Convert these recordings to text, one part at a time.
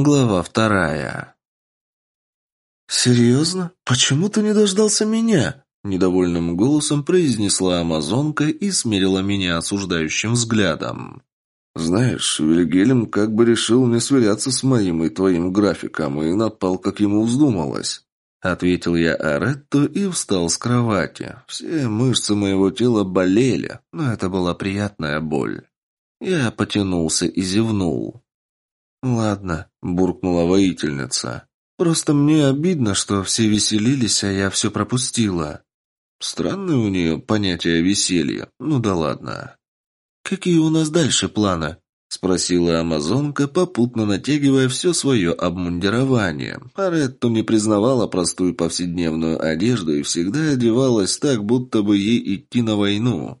Глава вторая. «Серьезно? Почему ты не дождался меня?» Недовольным голосом произнесла амазонка и смерила меня осуждающим взглядом. «Знаешь, Вильгельм как бы решил не сверяться с моим и твоим графиком и напал, как ему вздумалось». Ответил я Аретто и встал с кровати. Все мышцы моего тела болели, но это была приятная боль. Я потянулся и зевнул. «Ладно», — буркнула воительница. «Просто мне обидно, что все веселились, а я все пропустила». Странное у нее понятие веселья. Ну да ладно. «Какие у нас дальше планы?» — спросила амазонка, попутно натягивая все свое обмундирование. Аретто не признавала простую повседневную одежду и всегда одевалась так, будто бы ей идти на войну.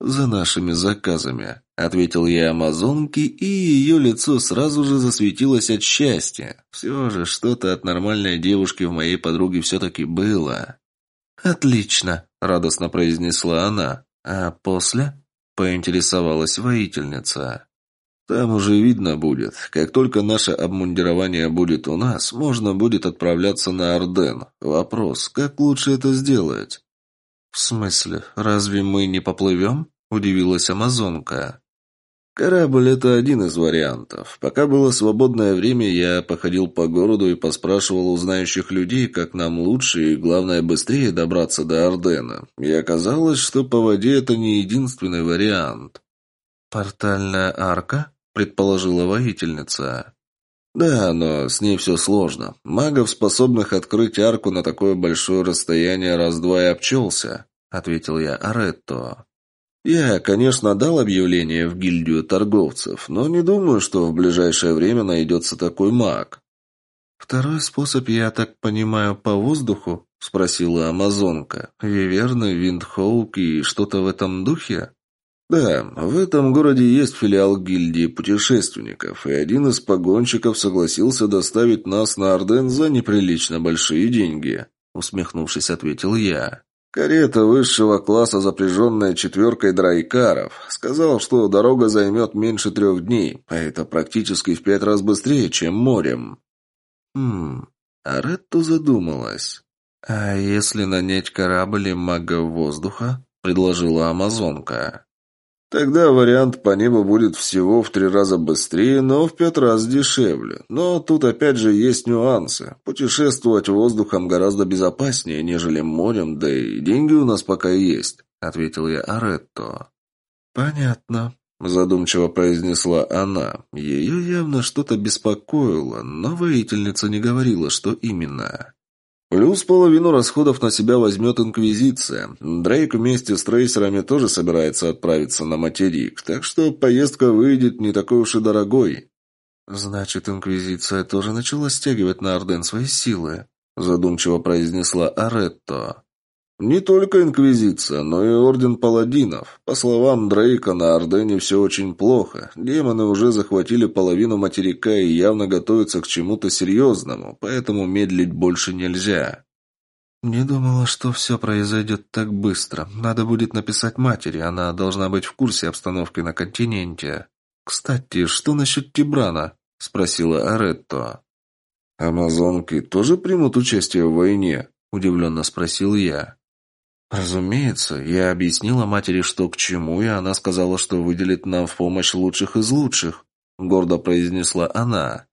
«За нашими заказами», — ответил я амазонке, и ее лицо сразу же засветилось от счастья. Все же что-то от нормальной девушки в моей подруге все-таки было. «Отлично», — радостно произнесла она. «А после?» — поинтересовалась воительница. «Там уже видно будет. Как только наше обмундирование будет у нас, можно будет отправляться на Орден. Вопрос, как лучше это сделать?» «В смысле, разве мы не поплывем?» – удивилась Амазонка. Корабль – это один из вариантов. Пока было свободное время, я походил по городу и поспрашивал у знающих людей, как нам лучше и, главное, быстрее добраться до Ордена. И оказалось, что по воде это не единственный вариант. «Портальная арка?» – предположила воительница. «Да, но с ней все сложно. Магов, способных открыть арку на такое большое расстояние, раз-два и обчелся», – ответил я Аретто. Я, конечно, дал объявление в гильдию торговцев, но не думаю, что в ближайшее время найдется такой маг. «Второй способ, я так понимаю, по воздуху?» – спросила амазонка. «Виверны, виндхоук и что-то в этом духе?» «Да, в этом городе есть филиал гильдии путешественников, и один из погонщиков согласился доставить нас на Орден за неприлично большие деньги», – усмехнувшись, ответил я. Карета высшего класса, запряженная четверкой драйкаров. Сказал, что дорога займет меньше трех дней, а это практически в пять раз быстрее, чем морем. Хм, а Ретто задумалась. «А если нанять корабль и мага воздуха?» — предложила Амазонка. Тогда вариант по небу будет всего в три раза быстрее, но в пять раз дешевле. Но тут опять же есть нюансы. Путешествовать воздухом гораздо безопаснее, нежели морем, да и деньги у нас пока есть», — ответил я Аретто. «Понятно», — задумчиво произнесла она. Ее явно что-то беспокоило, но воительница не говорила, что именно. Плюс половину расходов на себя возьмет Инквизиция. Дрейк вместе с трейсерами тоже собирается отправиться на материк, так что поездка выйдет не такой уж и дорогой. «Значит, Инквизиция тоже начала стягивать на Орден свои силы», задумчиво произнесла Аретто. Не только Инквизиция, но и Орден Паладинов. По словам Дрейка, на Ордене все очень плохо. Демоны уже захватили половину материка и явно готовятся к чему-то серьезному, поэтому медлить больше нельзя. «Не думала, что все произойдет так быстро. Надо будет написать матери, она должна быть в курсе обстановки на континенте. Кстати, что насчет Тибрана?» – спросила Аретто. «Амазонки тоже примут участие в войне?» – удивленно спросил я. Разумеется, я объяснила матери, что к чему, и она сказала, что выделит нам в помощь лучших из лучших, гордо произнесла она.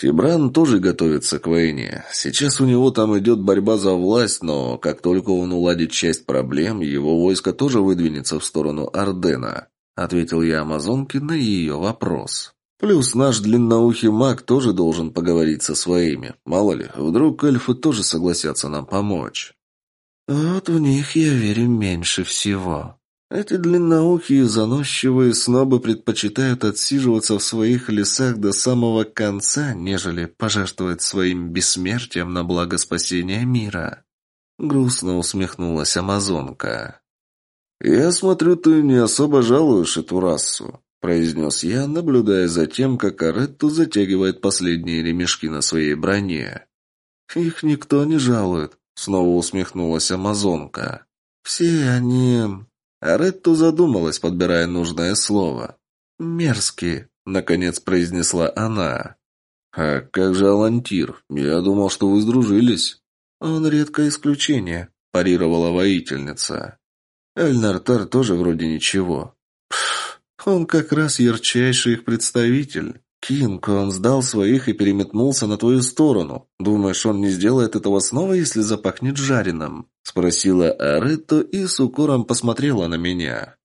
Тибран тоже готовится к войне. Сейчас у него там идет борьба за власть, но как только он уладит часть проблем, его войско тоже выдвинется в сторону Ордена, ответил я Амазонке на ее вопрос. Плюс наш длинноухий маг тоже должен поговорить со своими. Мало ли, вдруг эльфы тоже согласятся нам помочь. Вот в них я верю меньше всего. Эти длинноухие заносчивые снобы предпочитают отсиживаться в своих лесах до самого конца, нежели пожертвовать своим бессмертием на благо спасения мира. Грустно усмехнулась амазонка. «Я смотрю, ты не особо жалуешь эту расу», — произнес я, наблюдая за тем, как Аретту затягивает последние ремешки на своей броне. «Их никто не жалует», Снова усмехнулась амазонка. «Все они...» Аретто задумалась, подбирая нужное слово. «Мерзкие», — наконец произнесла она. «А как же Алантир? Я думал, что вы сдружились». «Он редкое исключение», – парировала воительница. «Эльнартар тоже вроде ничего. Пф, он как раз ярчайший их представитель. Кинг, он сдал своих и переметнулся на твою сторону. Думаешь, он не сделает этого снова, если запахнет жареным?» – спросила Аретто и с укором посмотрела на меня.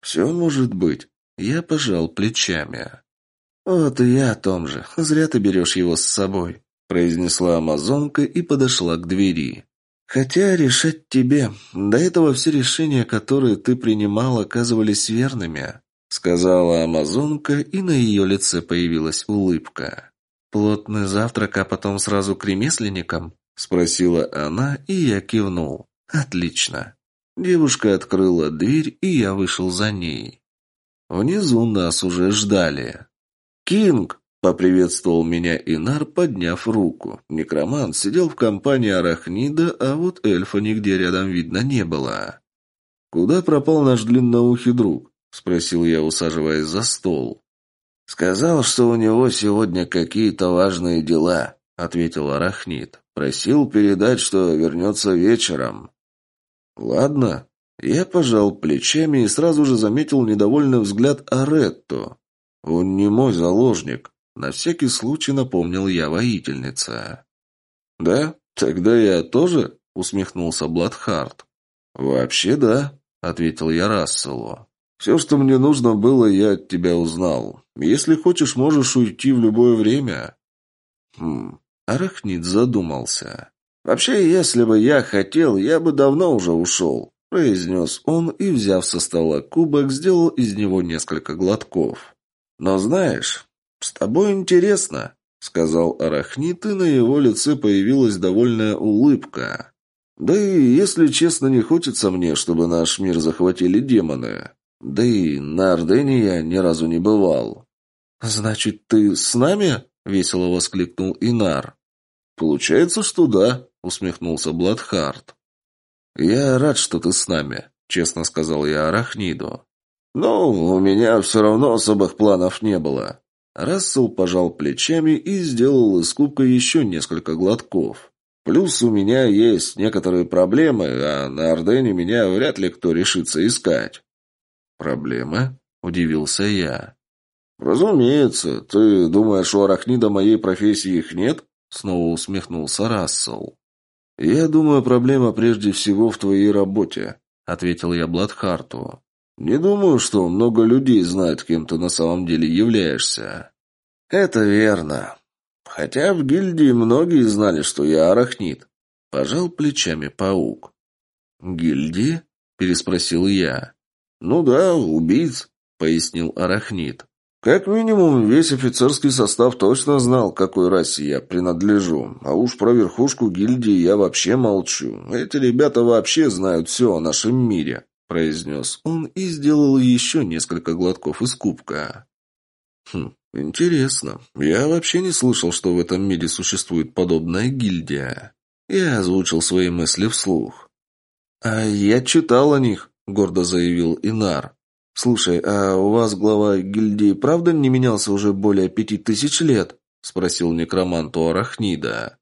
«Все может быть». Я пожал плечами. «Вот и я о том же. Зря ты берешь его с собой», – произнесла амазонка и подошла к двери. «Хотя решать тебе. До этого все решения, которые ты принимал, оказывались верными», – сказала амазонка, и на ее лице появилась улыбка. «Плотный завтрак, а потом сразу к ремесленникам?» – спросила она, и я кивнул. «Отлично». Девушка открыла дверь, и я вышел за ней. Внизу нас уже ждали. «Кинг!» — поприветствовал меня Инар, подняв руку. Некромант сидел в компании Арахнида, а вот эльфа нигде рядом видно не было. «Куда пропал наш длинноухий друг?» — спросил я, усаживаясь за стол. «Сказал, что у него сегодня какие-то важные дела», — ответил Арахнид. «Просил передать, что вернется вечером». «Ладно». Я пожал плечами и сразу же заметил недовольный взгляд Аретто. «Он не мой заложник», — на всякий случай напомнил я воительница. «Да? Тогда я тоже?» — усмехнулся Бладхарт. «Вообще да», — ответил я Расселу. «Все, что мне нужно было, я от тебя узнал. Если хочешь, можешь уйти в любое время». «Хм...» Арахнит задумался. «Вообще, если бы я хотел, я бы давно уже ушел», — произнес он и, взяв со стола кубок, сделал из него несколько глотков. «Но знаешь, с тобой интересно», — сказал Арахнит, и на его лице появилась довольная улыбка. «Да и, если честно, не хочется мне, чтобы наш мир захватили демоны. Да и на Ордене я ни разу не бывал». «Значит, ты с нами?» — весело воскликнул Инар. «Получается, что да», — усмехнулся Бладхарт. «Я рад, что ты с нами», — честно сказал я Арахниду. «Но у меня все равно особых планов не было». Рассел пожал плечами и сделал из кубка еще несколько глотков. «Плюс у меня есть некоторые проблемы, а на Ордене меня вряд ли кто решится искать». «Проблемы?» – удивился я. «Разумеется. Ты думаешь, у Арахнида моей профессии их нет?» – снова усмехнулся Рассел. «Я думаю, проблема прежде всего в твоей работе», – ответил я Бладхарту. Не думаю, что много людей знают, кем ты на самом деле являешься. Это верно. Хотя в гильдии многие знали, что я арахнит. Пожал плечами паук. Гильдии? Переспросил я. Ну да, убийц, пояснил арахнит. Как минимум, весь офицерский состав точно знал, какой расе я принадлежу. А уж про верхушку гильдии я вообще молчу. Эти ребята вообще знают все о нашем мире произнес он и сделал еще несколько глотков из кубка. «Хм, интересно. Я вообще не слышал, что в этом мире существует подобная гильдия». Я озвучил свои мысли вслух. «А я читал о них», — гордо заявил Инар. «Слушай, а у вас глава гильдии правда не менялся уже более пяти тысяч лет?» — спросил некромант у Арахнида.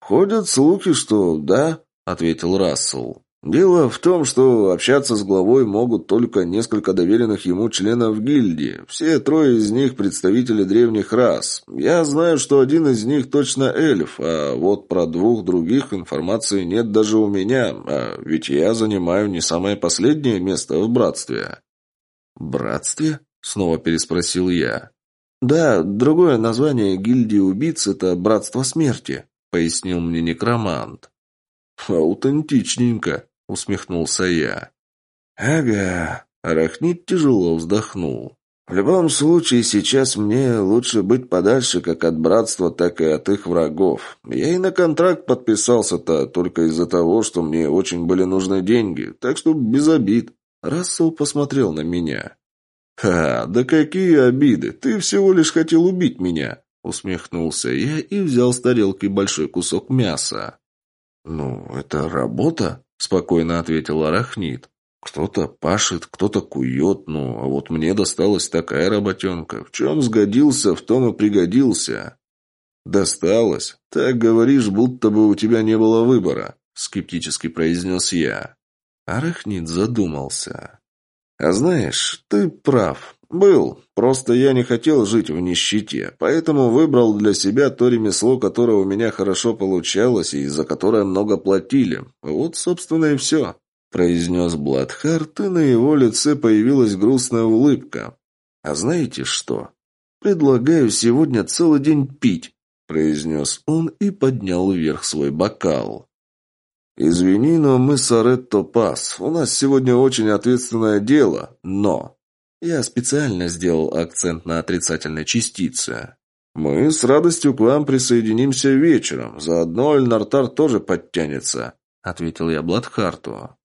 «Ходят слухи, что да», — ответил Рассел. Дело в том, что общаться с главой могут только несколько доверенных ему членов гильдии. Все трое из них представители древних рас. Я знаю, что один из них точно эльф, а вот про двух других информации нет даже у меня, а ведь я занимаю не самое последнее место в братстве. «Братстве?» — снова переспросил я. «Да, другое название гильдии убийц — это Братство Смерти», — пояснил мне некромант. «Аутентичненько», — усмехнулся я. «Ага», — Арахнит тяжело вздохнул. «В любом случае, сейчас мне лучше быть подальше как от братства, так и от их врагов. Я и на контракт подписался-то только из-за того, что мне очень были нужны деньги, так что без обид». Рассел посмотрел на меня. «Ха, да какие обиды! Ты всего лишь хотел убить меня!» Усмехнулся я и взял с тарелки большой кусок мяса. «Ну, это работа», — спокойно ответил Арахнит. «Кто-то пашет, кто-то кует, ну, а вот мне досталась такая работенка. В чем сгодился, в том и пригодился». «Досталось? Так говоришь, будто бы у тебя не было выбора», — скептически произнес я. Арахнит задумался. «А знаешь, ты прав. Был. Просто я не хотел жить в нищете, поэтому выбрал для себя то ремесло, которое у меня хорошо получалось и за которое много платили. Вот, собственно, и все», — произнес Бладхарт, и на его лице появилась грустная улыбка. «А знаете что? Предлагаю сегодня целый день пить произнес он и поднял вверх свой бокал. «Извини, но мы с Аретто пас. У нас сегодня очень ответственное дело, но...» Я специально сделал акцент на отрицательной частице. «Мы с радостью к вам присоединимся вечером. Заодно Эльнартар тоже подтянется», — ответил я Бладхарту.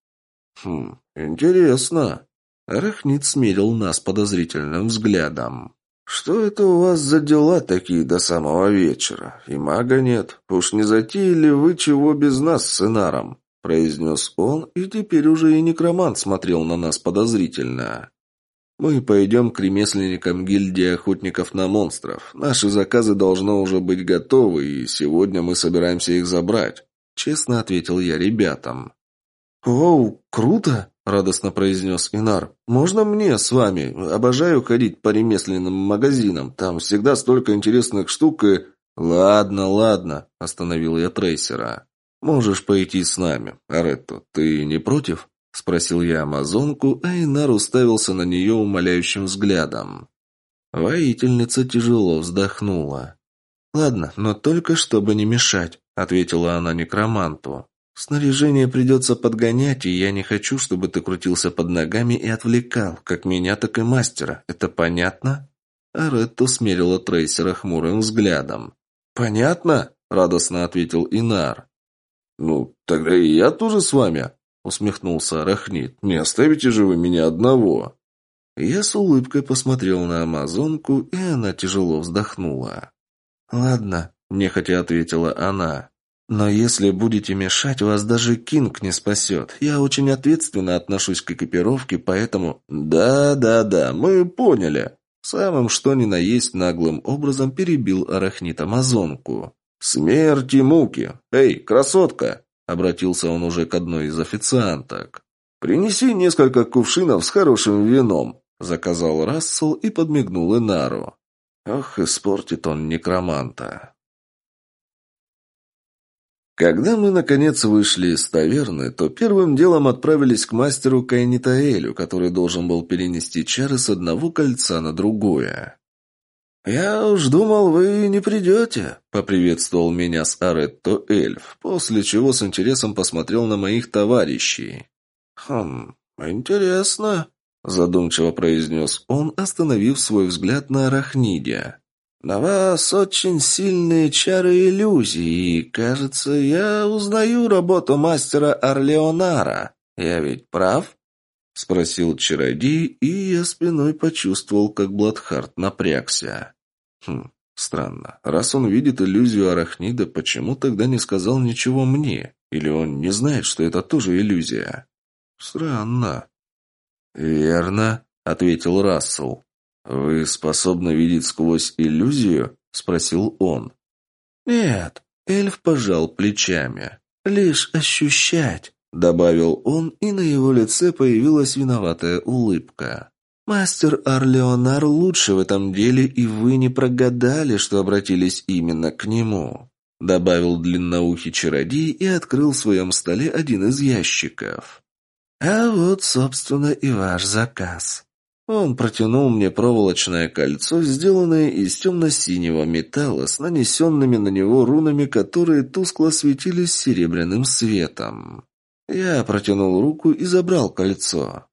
«Хм, интересно». Рахнит смерил нас подозрительным взглядом. «Что это у вас за дела такие до самого вечера? И мага нет. Уж не затеяли вы чего без нас с Инаром?» произнес он, и теперь уже и некромант смотрел на нас подозрительно. «Мы пойдем к ремесленникам гильдии охотников на монстров. Наши заказы должны уже быть готовы, и сегодня мы собираемся их забрать», честно ответил я ребятам. «Оу, круто!» — радостно произнес Инар. «Можно мне с вами? Обожаю ходить по ремесленным магазинам. Там всегда столько интересных штук и...» «Ладно, ладно», — остановил я трейсера. «Можешь пойти с нами. Аретто, ты не против?» — спросил я амазонку, а Инар уставился на нее умоляющим взглядом. Воительница тяжело вздохнула. «Ладно, но только чтобы не мешать», — ответила она некроманту. «Снаряжение придется подгонять, и я не хочу, чтобы ты крутился под ногами и отвлекал, как меня, так и мастера. Это понятно?» Аретто смерила трейсера хмурым взглядом. «Понятно?» — радостно ответил Инар. «Ну, тогда и я тоже с вами», — усмехнулся Арахнит. «Не оставите же вы меня одного». Я с улыбкой посмотрел на амазонку, и она тяжело вздохнула. «Ладно», — нехотя ответила она. Но если будете мешать, вас даже Кинг не спасет. Я очень ответственно отношусь к экипировке, поэтому... Да-да-да, мы поняли. Самым что ни на есть наглым образом перебил арахнит Амазонку. «Смерть и муки! Эй, красотка!» Обратился он уже к одной из официанток. «Принеси несколько кувшинов с хорошим вином», заказал Рассел и подмигнул Инару. Ох, испортит он некроманта. Когда мы, наконец, вышли из таверны, то первым делом отправились к мастеру Кайнитаэлю, который должен был перенести чары с одного кольца на другое. «Я уж думал, вы не придете», — поприветствовал меня с Аретто эльф, после чего с интересом посмотрел на моих товарищей. «Хм, интересно», — задумчиво произнес он, остановив свой взгляд на Арахниде. «На вас очень сильные чары иллюзий, и, кажется, я узнаю работу мастера Орлеонара. Я ведь прав?» — спросил чародей, и я спиной почувствовал, как Бладхарт напрягся. «Хм, странно. Раз он видит иллюзию арахнида, почему тогда не сказал ничего мне? Или он не знает, что это тоже иллюзия?» «Странно». «Верно», — ответил Рассел. «Вы способны видеть сквозь иллюзию?» – спросил он. «Нет», – эльф пожал плечами. «Лишь ощущать», – добавил он, и на его лице появилась виноватая улыбка. «Мастер Орлеонар лучше в этом деле, и вы не прогадали, что обратились именно к нему», – добавил длинноухий чародей и открыл в своем столе один из ящиков. «А вот, собственно, и ваш заказ». Он протянул мне проволочное кольцо, сделанное из темно-синего металла с нанесенными на него рунами, которые тускло светились серебряным светом. Я протянул руку и забрал кольцо.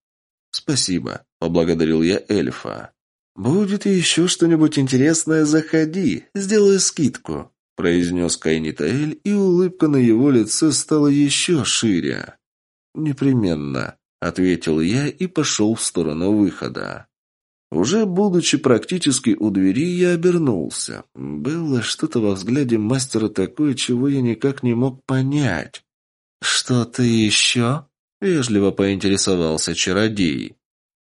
«Спасибо», — поблагодарил я эльфа. «Будет еще что-нибудь интересное, заходи, сделаю скидку», — произнес Кайнитаэль, и улыбка на его лице стала еще шире. «Непременно», — ответил я и пошел в сторону выхода. Уже будучи практически у двери, я обернулся. Было что-то во взгляде мастера такое, чего я никак не мог понять. «Что-то еще?» — вежливо поинтересовался чародей.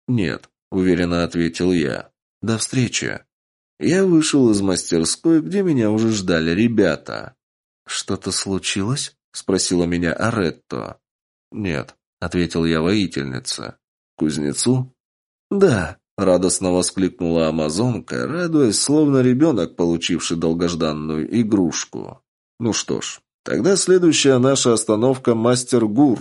«Нет», — уверенно ответил я. «До встречи». Я вышел из мастерской, где меня уже ждали ребята. «Что-то случилось?» — спросила меня Аретто. «Нет», — ответил я воительнице. «Кузнецу?» «Да», — радостно воскликнула амазонка, радуясь, словно ребенок, получивший долгожданную игрушку. «Ну что ж, тогда следующая наша остановка — Мастер Гур»,